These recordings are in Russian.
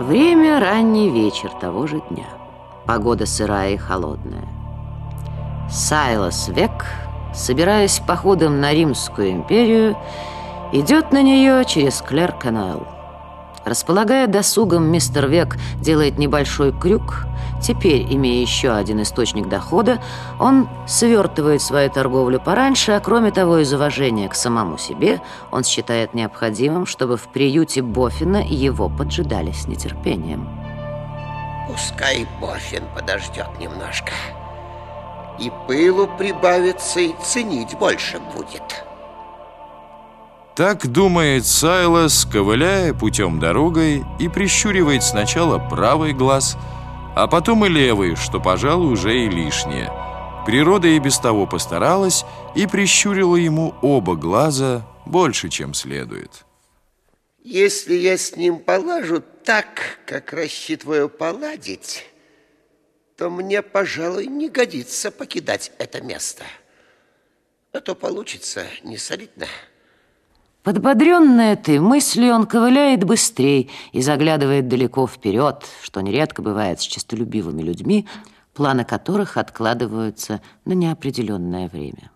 Время ранний вечер того же дня. Погода сырая и холодная. Сайлас Век, собираясь походом на Римскую империю, идет на нее через Клер-канал. Располагая досугом, мистер Век делает небольшой крюк. Теперь, имея еще один источник дохода, он свертывает свою торговлю пораньше, а кроме того, из уважения к самому себе, он считает необходимым, чтобы в приюте Боффина его поджидали с нетерпением. Пускай Боффин подождет немножко. И пылу прибавится, и ценить больше будет. Так думает Сайлас, ковыляя путем дорогой и прищуривает сначала правый глаз, а потом и левый, что, пожалуй, уже и лишнее. Природа и без того постаралась и прищурила ему оба глаза больше, чем следует. Если я с ним полажу так, как рассчитываю поладить, то мне, пожалуй, не годится покидать это место. А то получится не солидно. Подбодренный этой мыслью, он ковыляет быстрее и заглядывает далеко вперед, что нередко бывает с честолюбивыми людьми, планы которых откладываются на неопределенное время.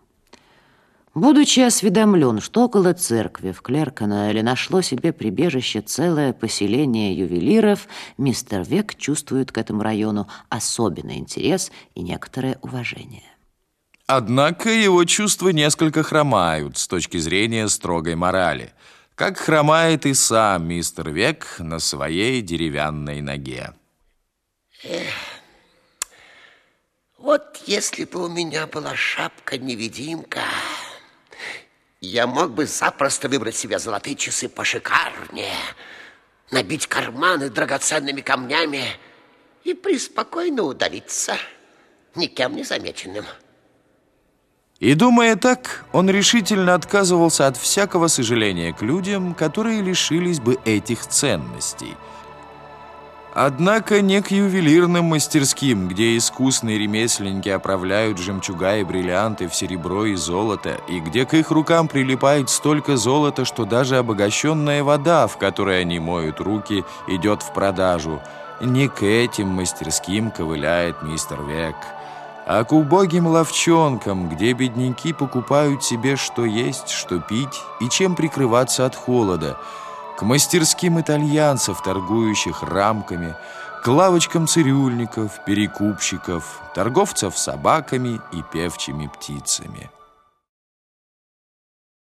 Будучи осведомлен, что около церкви в Клерканаэле нашло себе прибежище целое поселение ювелиров, мистер Век чувствует к этому району особенный интерес и некоторое уважение. Однако его чувства несколько хромают с точки зрения строгой морали, как хромает и сам мистер Век на своей деревянной ноге. Эх, вот если бы у меня была шапка-невидимка, я мог бы запросто выбрать себе золотые часы пошикарнее, набить карманы драгоценными камнями и преспокойно удалиться, никем не замеченным. И думая так, он решительно отказывался от всякого сожаления к людям, которые лишились бы этих ценностей. Однако не к ювелирным мастерским, где искусные ремесленники оправляют жемчуга и бриллианты в серебро и золото, и где к их рукам прилипает столько золота, что даже обогащенная вода, в которой они моют руки, идет в продажу. Не к этим мастерским ковыляет мистер Век – а к убогим ловчонкам, где бедняки покупают себе что есть, что пить и чем прикрываться от холода, к мастерским итальянцев, торгующих рамками, к лавочкам цирюльников, перекупщиков, торговцев собаками и певчими птицами.